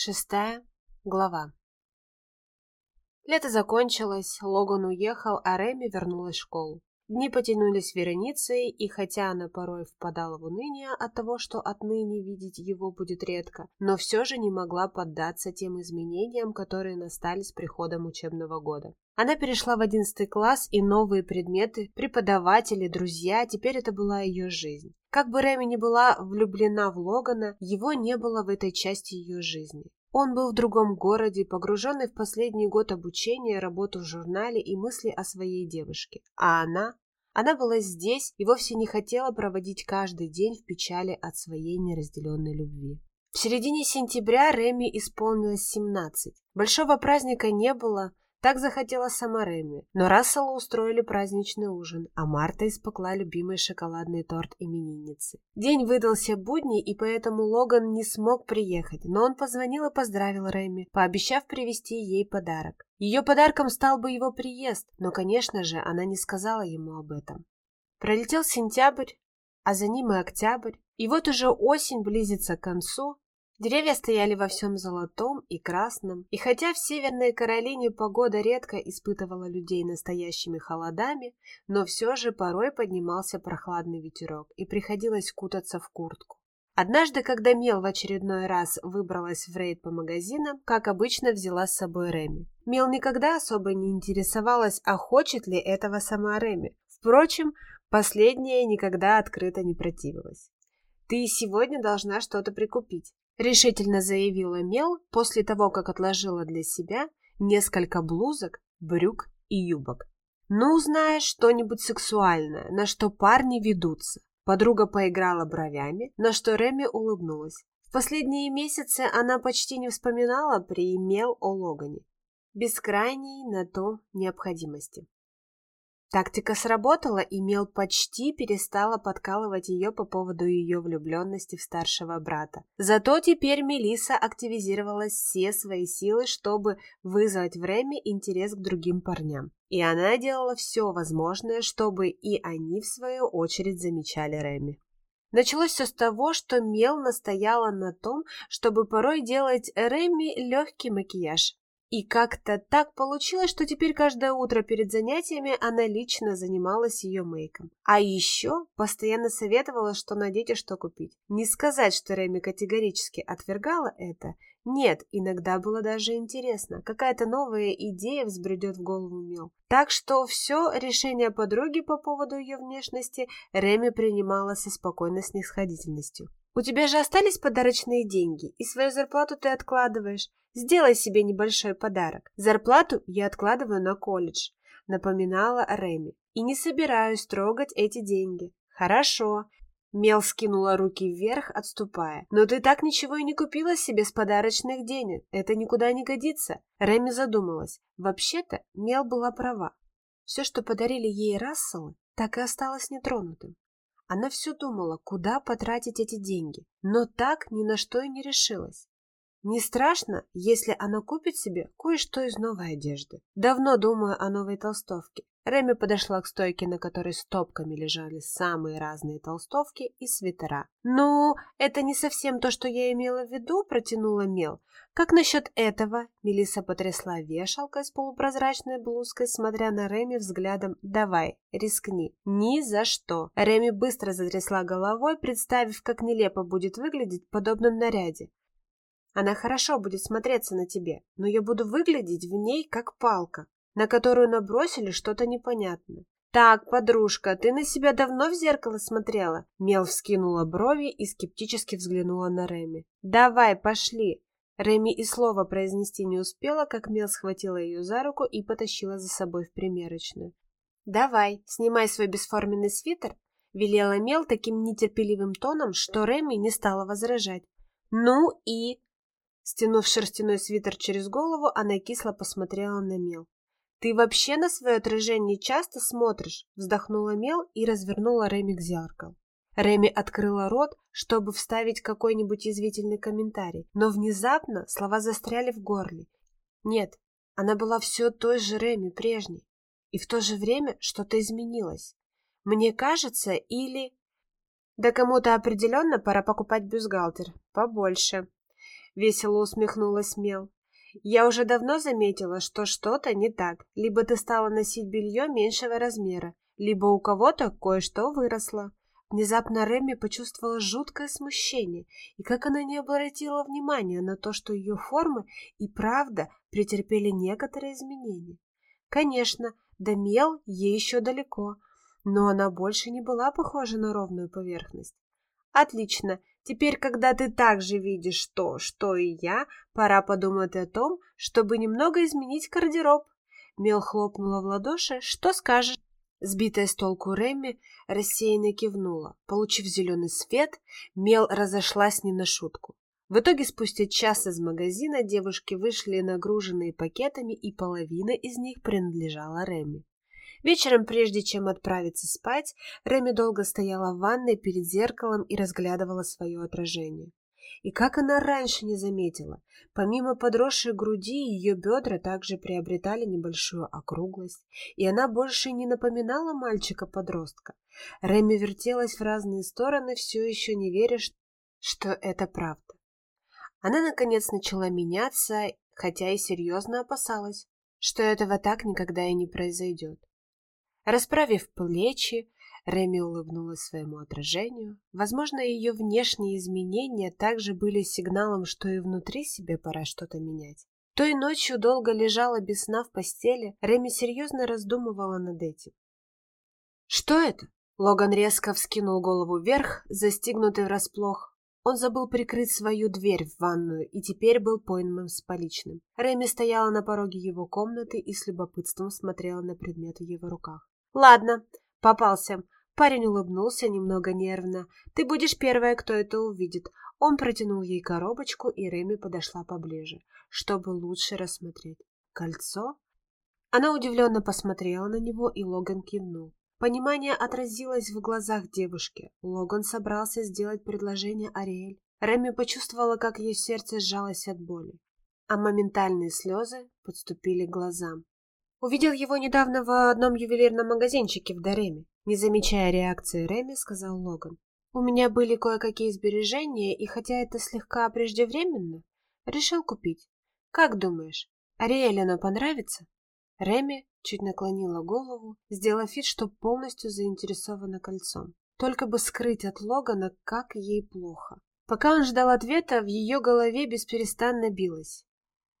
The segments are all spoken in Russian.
Шестая глава. Лето закончилось, Логан уехал, а Реми вернулась в школу. Дни потянулись вереницей, и хотя она порой впадала в уныние от того, что отныне видеть его будет редко, но все же не могла поддаться тем изменениям, которые настали с приходом учебного года. Она перешла в одиннадцатый класс, и новые предметы, преподаватели, друзья, теперь это была ее жизнь. Как бы Реми не была влюблена в Логана, его не было в этой части ее жизни. Он был в другом городе, погруженный в последний год обучения, работу в журнале и мысли о своей девушке. А она? Она была здесь и вовсе не хотела проводить каждый день в печали от своей неразделенной любви. В середине сентября Реми исполнилось 17. Большого праздника не было, так захотела сама Реми. Но Расселу устроили праздничный ужин, а Марта испекла любимый шоколадный торт именинницы. День выдался будний, и поэтому Логан не смог приехать, но он позвонил и поздравил Реми, пообещав привезти ей подарок. Ее подарком стал бы его приезд, но, конечно же, она не сказала ему об этом. Пролетел сентябрь, а за ним и октябрь, и вот уже осень близится к концу, Деревья стояли во всем золотом и красном, и хотя в Северной Каролине погода редко испытывала людей настоящими холодами, но все же порой поднимался прохладный ветерок, и приходилось кутаться в куртку. Однажды, когда Мел в очередной раз выбралась в рейд по магазинам, как обычно взяла с собой Реми. Мел никогда особо не интересовалась, а хочет ли этого сама Реми. Впрочем, последняя никогда открыто не противилась. «Ты сегодня должна что-то прикупить», решительно заявила Мел после того, как отложила для себя несколько блузок, брюк и юбок. «Ну, знаешь, что-нибудь сексуальное, на что парни ведутся». Подруга поиграла бровями, на что Реми улыбнулась. В последние месяцы она почти не вспоминала при Мел о Логане, без крайней на то необходимости. Тактика сработала, и Мел почти перестала подкалывать ее по поводу ее влюбленности в старшего брата. Зато теперь Мелиса активизировала все свои силы, чтобы вызвать в Реме интерес к другим парням. И она делала все возможное, чтобы и они, в свою очередь, замечали Реми. Началось все с того, что Мел настояла на том, чтобы порой делать Реми легкий макияж. И как-то так получилось, что теперь каждое утро перед занятиями она лично занималась ее мейком. А еще постоянно советовала, что надеть и что купить. Не сказать, что Реми категорически отвергала это. Нет, иногда было даже интересно. Какая-то новая идея взбредет в голову Мел. Так что все решение подруги по поводу ее внешности Реми принимала со спокойной снисходительностью. «У тебя же остались подарочные деньги, и свою зарплату ты откладываешь. Сделай себе небольшой подарок. Зарплату я откладываю на колледж, напоминала Реми. И не собираюсь трогать эти деньги. Хорошо. Мел скинула руки вверх, отступая. «Но ты так ничего и не купила себе с подарочных денег. Это никуда не годится». Реми задумалась. Вообще-то Мел была права. Все, что подарили ей Расселы, так и осталось нетронутым. Она все думала, куда потратить эти деньги, но так ни на что и не решилась. Не страшно, если она купит себе кое-что из новой одежды. Давно думаю о новой толстовке. Реми подошла к стойке, на которой стопками лежали самые разные толстовки и свитера. «Ну, это не совсем то, что я имела в виду», — протянула Мел. «Как насчет этого?» Мелиса потрясла вешалкой с полупрозрачной блузкой, смотря на Реми взглядом «Давай, рискни». «Ни за что!» Реми быстро затрясла головой, представив, как нелепо будет выглядеть в подобном наряде. Она хорошо будет смотреться на тебе, но я буду выглядеть в ней как палка, на которую набросили что-то непонятное. «Так, подружка, ты на себя давно в зеркало смотрела?» Мел вскинула брови и скептически взглянула на Реми. «Давай, пошли!» Реми и слова произнести не успела, как Мел схватила ее за руку и потащила за собой в примерочную. «Давай, снимай свой бесформенный свитер», — велела Мел таким нетерпеливым тоном, что Реми не стала возражать. «Ну и...» Стянув шерстяной свитер через голову, она кисло посмотрела на Мел. «Ты вообще на свое отражение часто смотришь?» Вздохнула Мел и развернула Реми к зеркалу. Реми открыла рот, чтобы вставить какой-нибудь язвительный комментарий, но внезапно слова застряли в горле. Нет, она была все той же Реми прежней, и в то же время что-то изменилось. Мне кажется, или... Да кому-то определенно пора покупать бюстгальтер. Побольше. — весело усмехнулась Мел. «Я уже давно заметила, что что-то не так. Либо ты стала носить белье меньшего размера, либо у кого-то кое-что выросло». Внезапно Реми почувствовала жуткое смущение, и как она не обратила внимания на то, что ее формы и правда претерпели некоторые изменения. Конечно, до мел ей еще далеко, но она больше не была похожа на ровную поверхность. Отлично, теперь, когда ты также видишь то, что и я, пора подумать о том, чтобы немного изменить гардероб. Мел хлопнула в ладоши. Что скажешь? Сбитая с толку Рэмми рассеянно кивнула. Получив зеленый свет, Мел разошлась не на шутку. В итоге спустя час из магазина девушки вышли нагруженные пакетами, и половина из них принадлежала Рэмми. Вечером, прежде чем отправиться спать, Рэмми долго стояла в ванной перед зеркалом и разглядывала свое отражение. И как она раньше не заметила, помимо подросшей груди, ее бедра также приобретали небольшую округлость, и она больше не напоминала мальчика-подростка. Рэми вертелась в разные стороны, все еще не веря, что это правда. Она, наконец, начала меняться, хотя и серьезно опасалась, что этого так никогда и не произойдет. Расправив плечи, Реми улыбнулась своему отражению. Возможно, ее внешние изменения также были сигналом, что и внутри себе пора что-то менять. Той ночью долго лежала без сна в постели, Реми серьезно раздумывала над этим. «Что это?» Логан резко вскинул голову вверх, застигнутый врасплох. Он забыл прикрыть свою дверь в ванную и теперь был пойман с поличным. Реми стояла на пороге его комнаты и с любопытством смотрела на предмет в его руках. «Ладно, попался. Парень улыбнулся немного нервно. «Ты будешь первая, кто это увидит». Он протянул ей коробочку, и Реми подошла поближе, чтобы лучше рассмотреть. «Кольцо?» Она удивленно посмотрела на него, и Логан кивнул. Понимание отразилось в глазах девушки. Логан собрался сделать предложение Ариэль. Реми почувствовала, как ее сердце сжалось от боли, а моментальные слезы подступили к глазам. Увидел его недавно в одном ювелирном магазинчике в Дареме. Не замечая реакции Реми, сказал Логан. «У меня были кое-какие сбережения, и хотя это слегка преждевременно, решил купить. Как думаешь, Ариэль оно понравится?» Реми чуть наклонила голову, сделав вид, что полностью заинтересована кольцом. Только бы скрыть от Логана, как ей плохо. Пока он ждал ответа, в ее голове бесперестанно билось.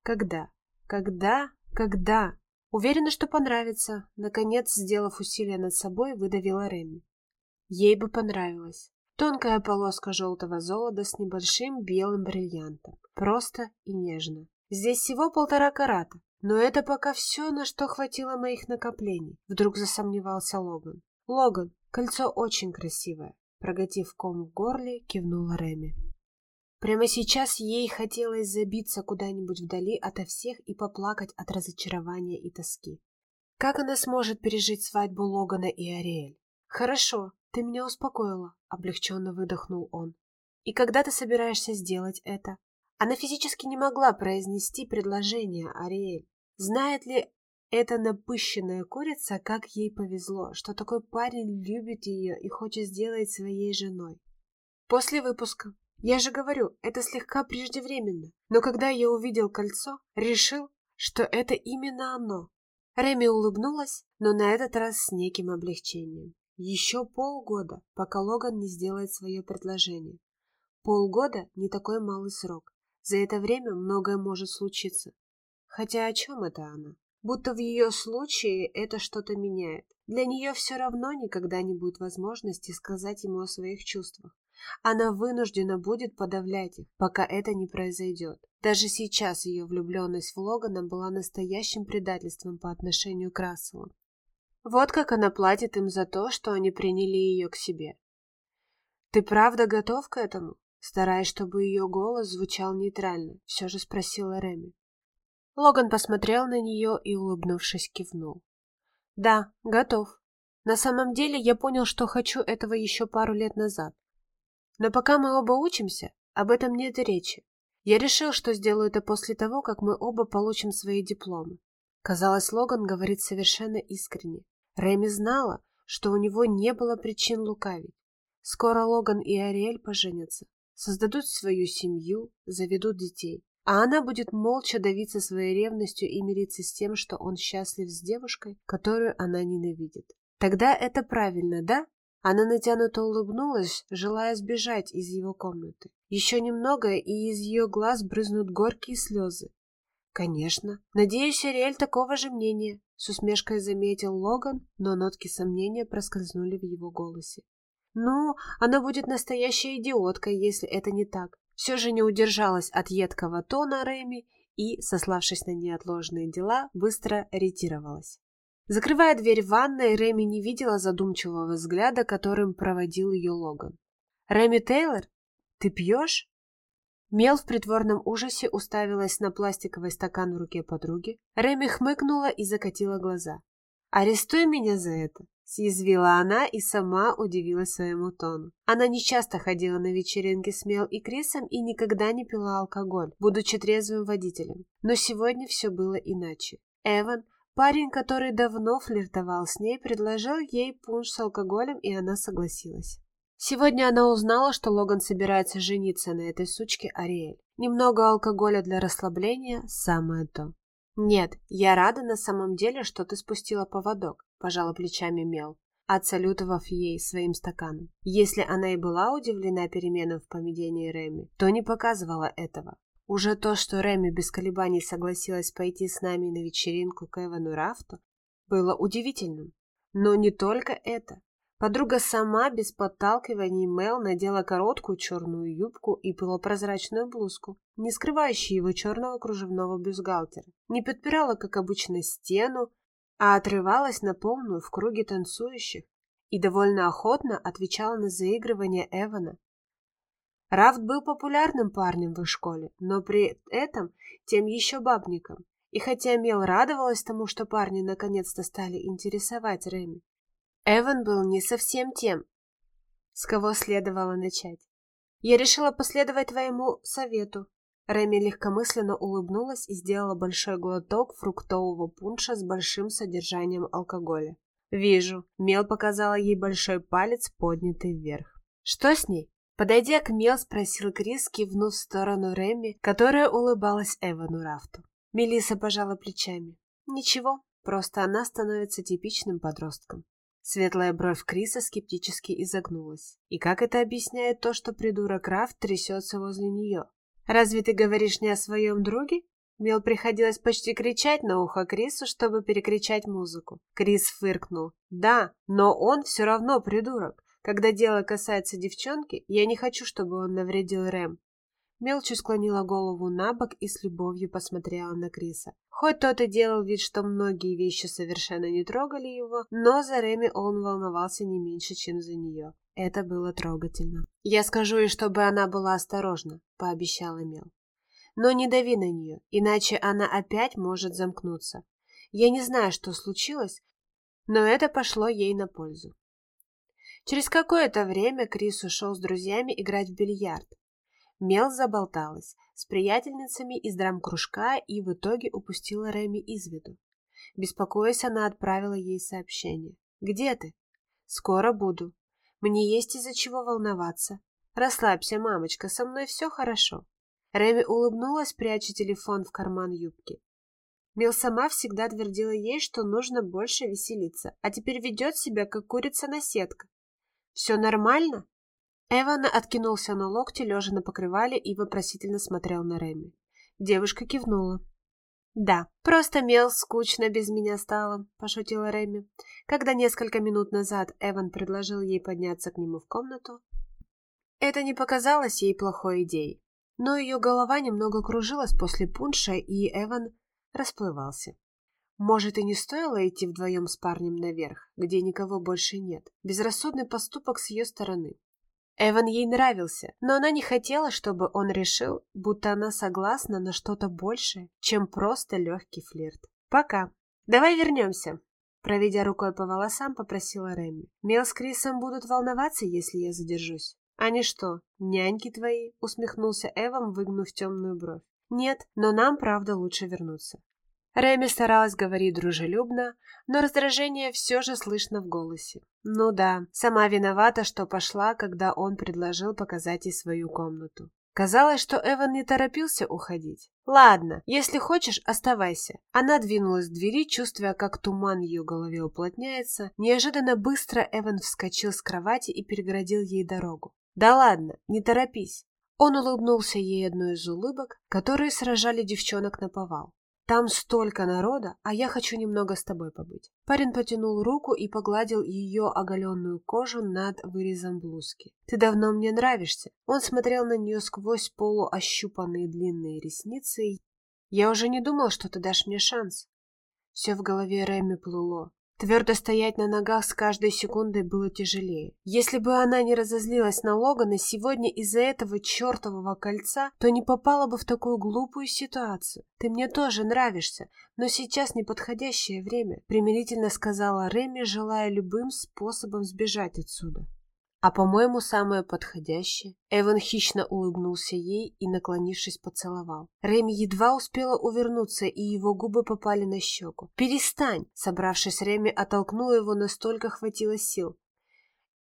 «Когда? Когда? Когда?» Уверена, что понравится. Наконец, сделав усилие над собой, выдавила Реми. Ей бы понравилось. Тонкая полоска желтого золота с небольшим белым бриллиантом. Просто и нежно. Здесь всего полтора карата. Но это пока все, на что хватило моих накоплений. Вдруг засомневался Логан. Логан, кольцо очень красивое. Проготив ком в горле, кивнула Реми. Прямо сейчас ей хотелось забиться куда-нибудь вдали ото всех и поплакать от разочарования и тоски. Как она сможет пережить свадьбу Логана и Ариэль? Хорошо, ты меня успокоила, облегченно выдохнул он. И когда ты собираешься сделать это? Она физически не могла произнести предложение Ариэль. Знает ли эта напыщенная курица, как ей повезло, что такой парень любит ее и хочет сделать своей женой? После выпуска я же говорю, это слегка преждевременно. Но когда я увидел кольцо, решил, что это именно оно. Реми улыбнулась, но на этот раз с неким облегчением. Еще полгода, пока Логан не сделает свое предложение. Полгода – не такой малый срок. За это время многое может случиться. Хотя о чем это она? Будто в ее случае это что-то меняет. Для нее все равно никогда не будет возможности сказать ему о своих чувствах. Она вынуждена будет подавлять их, пока это не произойдет. Даже сейчас ее влюбленность в Логана была настоящим предательством по отношению к Расселу. Вот как она платит им за то, что они приняли ее к себе. «Ты правда готов к этому?» Стараясь, чтобы ее голос звучал нейтрально, все же спросила Реми. Логан посмотрел на нее и, улыбнувшись, кивнул. «Да, готов. На самом деле я понял, что хочу этого еще пару лет назад. Но пока мы оба учимся, об этом нет и речи. Я решил, что сделаю это после того, как мы оба получим свои дипломы. Казалось, Логан говорит совершенно искренне. Рэми знала, что у него не было причин лукавить. Скоро Логан и Ариэль поженятся. создадут свою семью, заведут детей. А она будет молча давиться своей ревностью и мириться с тем, что он счастлив с девушкой, которую она ненавидит. Тогда это правильно, да? Она натянуто улыбнулась, желая сбежать из его комнаты. Еще немного, и из ее глаз брызнут горькие слезы. «Конечно. Надеюсь, Ариэль такого же мнения», — с усмешкой заметил Логан, но нотки сомнения проскользнули в его голосе. «Ну, она будет настоящей идиоткой, если это не так. Все же не удержалась от едкого тона Рэми и, сославшись на неотложные дела, быстро ретировалась. Закрывая дверь ванной, Рэми не видела задумчивого взгляда, которым проводил ее Логан. «Рэми Тейлор, ты пьешь?» Мел в притворном ужасе уставилась на пластиковый стакан в руке подруги. Рэми хмыкнула и закатила глаза. «Арестуй меня за это!» Съязвила она и сама удивилась своему тону. Она нечасто ходила на вечеринки с Мел и Крисом и никогда не пила алкоголь, будучи трезвым водителем. Но сегодня все было иначе. Эван, парень, который давно флиртовал с ней, предложил ей пунш с алкоголем, и она согласилась. Сегодня она узнала, что Логан собирается жениться на этой сучке Ариэль. Немного алкоголя для расслабления – самое то. «Нет, я рада на самом деле, что ты спустила поводок», – пожала плечами Мел, отсалютовав ей своим стаканом. Если она и была удивлена переменам в поведении Реми, то не показывала этого. Уже то, что Реми без колебаний согласилась пойти с нами на вечеринку к Эвану Рафту, было удивительным. Но не только это. Подруга сама, без подталкиваний Мел, надела короткую черную юбку и полупрозрачную блузку, не скрывающую его черного кружевного бюстгальтера. Не подпирала, как обычно, стену, а отрывалась на полную в круге танцующих и довольно охотно отвечала на заигрывание Эвана. Рафт был популярным парнем в их школе, но при этом тем еще бабником. И хотя Мел радовалась тому, что парни наконец-то стали интересовать Реми, Эван был не совсем тем, с кого следовало начать. Я решила последовать твоему совету. Реми легкомысленно улыбнулась и сделала большой глоток фруктового пунша с большим содержанием алкоголя. «Вижу». Мел показала ей большой палец, поднятый вверх. «Что с ней?» Подойдя к Мел, спросил Крис, кивнув в сторону Реми, которая улыбалась Эвану Рафту. Мелиса пожала плечами. «Ничего, просто она становится типичным подростком. Светлая бровь Криса скептически изогнулась. И как это объясняет то, что придурок Рафт трясется возле нее? «Разве ты говоришь не о своем друге?» Мел приходилось почти кричать на ухо Крису, чтобы перекричать музыку. Крис фыркнул. «Да, но он все равно придурок. Когда дело касается девчонки, я не хочу, чтобы он навредил Рэм. Мелчи склонила голову на бок и с любовью посмотрела на Криса. Хоть тот и делал вид, что многие вещи совершенно не трогали его, но за Реми он волновался не меньше, чем за нее. Это было трогательно. «Я скажу ей, чтобы она была осторожна», — пообещала Мел. «Но не дави на нее, иначе она опять может замкнуться. Я не знаю, что случилось, но это пошло ей на пользу». Через какое-то время Крис ушел с друзьями играть в бильярд, Мел заболталась с приятельницами из драм-кружка и в итоге упустила Реми из виду. Беспокоясь, она отправила ей сообщение. «Где ты?» «Скоро буду. Мне есть из-за чего волноваться. Расслабься, мамочка, со мной все хорошо». Реми улыбнулась, пряча телефон в карман юбки. Мел сама всегда твердила ей, что нужно больше веселиться, а теперь ведет себя, как курица на сетка. «Все нормально?» Эван откинулся на локти, лежа на покрывале, и вопросительно смотрел на Реми. Девушка кивнула. «Да, просто мел скучно без меня стало», – пошутила Реми. Когда несколько минут назад Эван предложил ей подняться к нему в комнату, это не показалось ей плохой идеей. Но ее голова немного кружилась после пунша, и Эван расплывался. Может, и не стоило идти вдвоем с парнем наверх, где никого больше нет. Безрассудный поступок с ее стороны. Эван ей нравился, но она не хотела, чтобы он решил, будто она согласна на что-то большее, чем просто легкий флирт. «Пока. Давай вернемся», Проведя рукой по волосам, попросила Рэмми. «Мел с Крисом будут волноваться, если я задержусь». «Они что, няньки твои?» — усмехнулся Эван, выгнув темную бровь. «Нет, но нам, правда, лучше вернуться». Реми старалась говорить дружелюбно, но раздражение все же слышно в голосе. Ну да, сама виновата, что пошла, когда он предложил показать ей свою комнату. Казалось, что Эван не торопился уходить. «Ладно, если хочешь, оставайся». Она двинулась к двери, чувствуя, как туман в ее голове уплотняется. Неожиданно быстро Эван вскочил с кровати и перегородил ей дорогу. «Да ладно, не торопись». Он улыбнулся ей одной из улыбок, которые сражали девчонок на повал. Там столько народа, а я хочу немного с тобой побыть. Парень потянул руку и погладил ее оголенную кожу над вырезом блузки. Ты давно мне нравишься. Он смотрел на нее сквозь полуощупанные длинные ресницы. Я уже не думал, что ты дашь мне шанс. Все в голове Рэми плыло. Твердо стоять на ногах с каждой секундой было тяжелее. Если бы она не разозлилась на Логана сегодня из-за этого чертового кольца, то не попала бы в такую глупую ситуацию. «Ты мне тоже нравишься, но сейчас неподходящее время», примирительно сказала Реми, желая любым способом сбежать отсюда. А, по-моему, самое подходящее. Эван хищно улыбнулся ей и, наклонившись, поцеловал. Реми едва успела увернуться, и его губы попали на щеку. «Перестань!» Собравшись, Реми оттолкнула его, настолько хватило сил.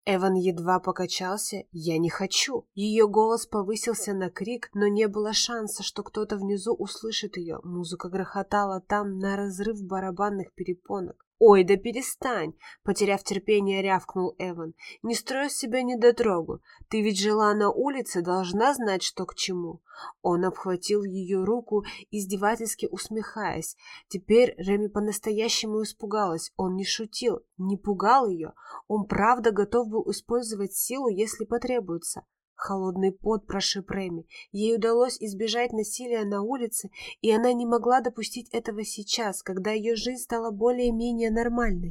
Эван едва покачался «Я не хочу». Ее голос повысился на крик, но не было шанса, что кто-то внизу услышит ее. Музыка грохотала там на разрыв барабанных перепонок. «Ой, да перестань!» — потеряв терпение, рявкнул Эван. «Не строй себя недотрогу. Ты ведь жила на улице, должна знать, что к чему». Он обхватил ее руку, издевательски усмехаясь. Теперь Реми по-настоящему испугалась. Он не шутил, не пугал ее. Он правда готов был использовать силу, если потребуется. Холодный пот прошиб Рэми. Ей удалось избежать насилия на улице, и она не могла допустить этого сейчас, когда ее жизнь стала более-менее нормальной.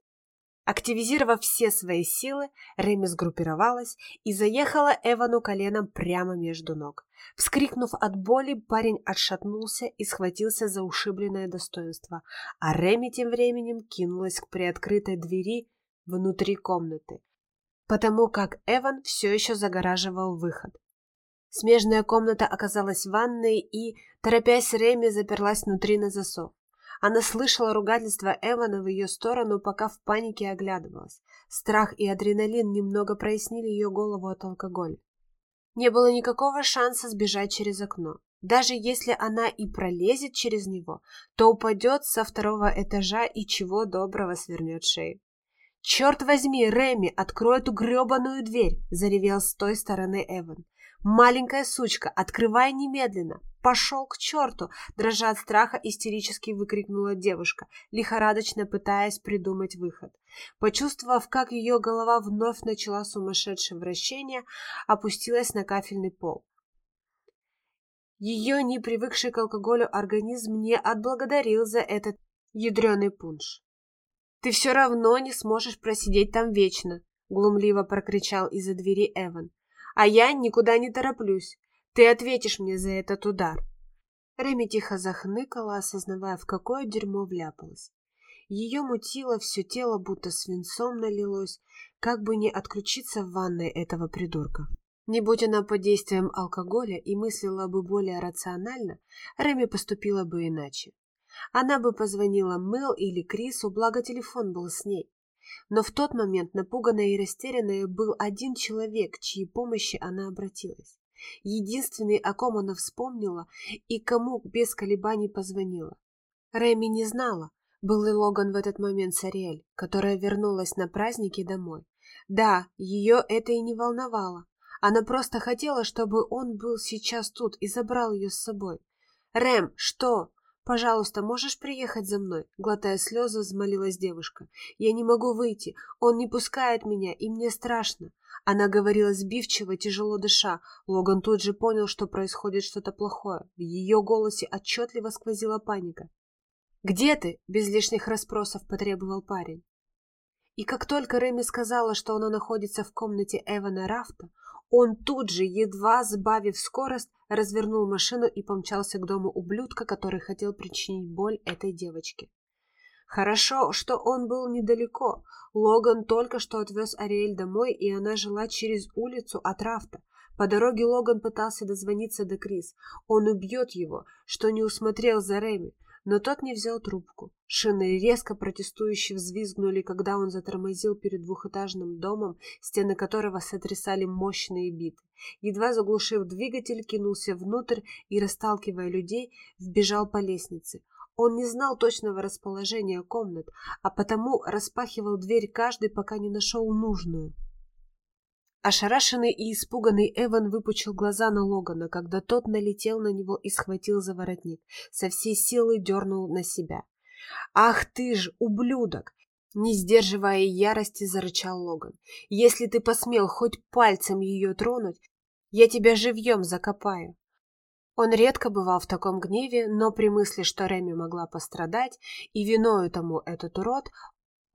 Активизировав все свои силы, Рэми сгруппировалась и заехала Эвану коленом прямо между ног. Вскрикнув от боли, парень отшатнулся и схватился за ушибленное достоинство, а Рэми тем временем кинулась к приоткрытой двери внутри комнаты потому как Эван все еще загораживал выход. Смежная комната оказалась ванной, и, торопясь, Реми заперлась внутри на засов. Она слышала ругательство Эвана в ее сторону, пока в панике оглядывалась. Страх и адреналин немного прояснили ее голову от алкоголя. Не было никакого шанса сбежать через окно. Даже если она и пролезет через него, то упадет со второго этажа и чего доброго свернет шею. «Черт возьми, Реми, открой эту гребаную дверь!» – заревел с той стороны Эван. «Маленькая сучка, открывай немедленно!» «Пошел к черту!» – дрожа от страха, истерически выкрикнула девушка, лихорадочно пытаясь придумать выход. Почувствовав, как ее голова вновь начала сумасшедшее вращение, опустилась на кафельный пол. Ее, не привыкший к алкоголю организм, не отблагодарил за этот ядреный пунш. «Ты все равно не сможешь просидеть там вечно», — глумливо прокричал из-за двери Эван. «А я никуда не тороплюсь. Ты ответишь мне за этот удар». Реми тихо захныкала, осознавая, в какое дерьмо вляпалась. Ее мутило, все тело будто свинцом налилось, как бы не отключиться в ванной этого придурка. Не будь она под действием алкоголя и мыслила бы более рационально, Реми поступила бы иначе. Она бы позвонила Мэл или Крису, благо телефон был с ней. Но в тот момент напуганная и растерянная был один человек, чьей помощи она обратилась. Единственный, о ком она вспомнила и кому без колебаний позвонила. Рэми не знала, был ли Логан в этот момент с Ариэль, которая вернулась на праздники домой. Да, ее это и не волновало. Она просто хотела, чтобы он был сейчас тут и забрал ее с собой. «Рэм, что?» «Пожалуйста, можешь приехать за мной?» Глотая слезы, взмолилась девушка. «Я не могу выйти. Он не пускает меня, и мне страшно». Она говорила сбивчиво, тяжело дыша. Логан тут же понял, что происходит что-то плохое. В ее голосе отчетливо сквозила паника. «Где ты?» – без лишних расспросов потребовал парень. И как только Реми сказала, что она находится в комнате Эвана Рафта, он тут же, едва сбавив скорость, развернул машину и помчался к дому ублюдка, который хотел причинить боль этой девочке. Хорошо, что он был недалеко. Логан только что отвез Ариэль домой, и она жила через улицу от Рафта. По дороге Логан пытался дозвониться до Крис. Он убьет его, что не усмотрел за Реми. Но тот не взял трубку. Шины резко протестующе взвизгнули, когда он затормозил перед двухэтажным домом, стены которого сотрясали мощные биты. Едва заглушив двигатель, кинулся внутрь и, расталкивая людей, вбежал по лестнице. Он не знал точного расположения комнат, а потому распахивал дверь каждый, пока не нашел нужную. Ошарашенный и испуганный Эван выпучил глаза на Логана, когда тот налетел на него и схватил за воротник, со всей силы дернул на себя. «Ах ты ж, ублюдок!» Не сдерживая ярости, зарычал Логан. «Если ты посмел хоть пальцем ее тронуть, я тебя живьем закопаю!» Он редко бывал в таком гневе, но при мысли, что Реми могла пострадать, и виною тому этот урод,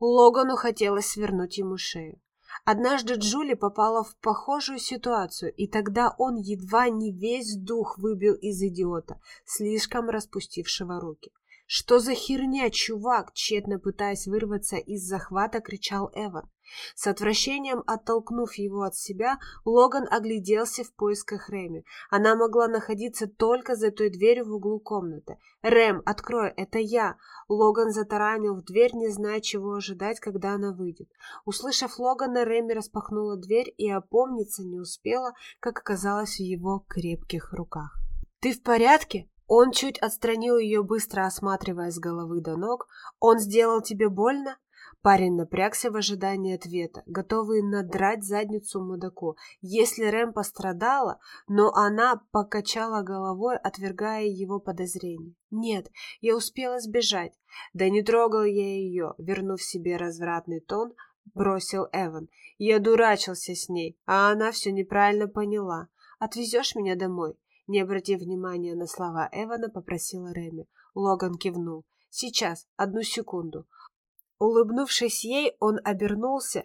Логану хотелось свернуть ему шею. Однажды Джули попала в похожую ситуацию, и тогда он едва не весь дух выбил из идиота, слишком распустившего руки. «Что за херня, чувак?» – тщетно пытаясь вырваться из захвата, кричал Эван. С отвращением оттолкнув его от себя, Логан огляделся в поисках Рэми. Она могла находиться только за той дверью в углу комнаты. «Рэм, открой, это я!» Логан затаранил в дверь, не зная, чего ожидать, когда она выйдет. Услышав Логана, Рэми распахнула дверь и опомниться не успела, как оказалось в его крепких руках. «Ты в порядке?» Он чуть отстранил ее, быстро осматривая с головы до ног. «Он сделал тебе больно?» Парень напрягся в ожидании ответа, готовый надрать задницу мудаку. Если Рэм пострадала, но она покачала головой, отвергая его подозрения. «Нет, я успела сбежать». «Да не трогал я ее», вернув себе развратный тон, бросил Эван. «Я дурачился с ней, а она все неправильно поняла. Отвезешь меня домой?» Не обратив внимания на слова Эвана, попросила Реми. Логан кивнул. «Сейчас, одну секунду». Улыбнувшись ей, он обернулся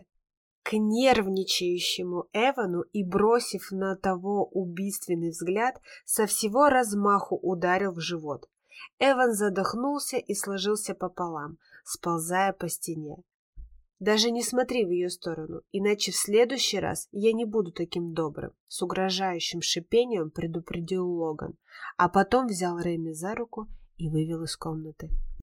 к нервничающему Эвану и, бросив на того убийственный взгляд, со всего размаху ударил в живот. Эван задохнулся и сложился пополам, сползая по стене. Даже не смотри в ее сторону, иначе в следующий раз я не буду таким добрым. С угрожающим шипением предупредил Логан, а потом взял Рэми за руку и вывел из комнаты.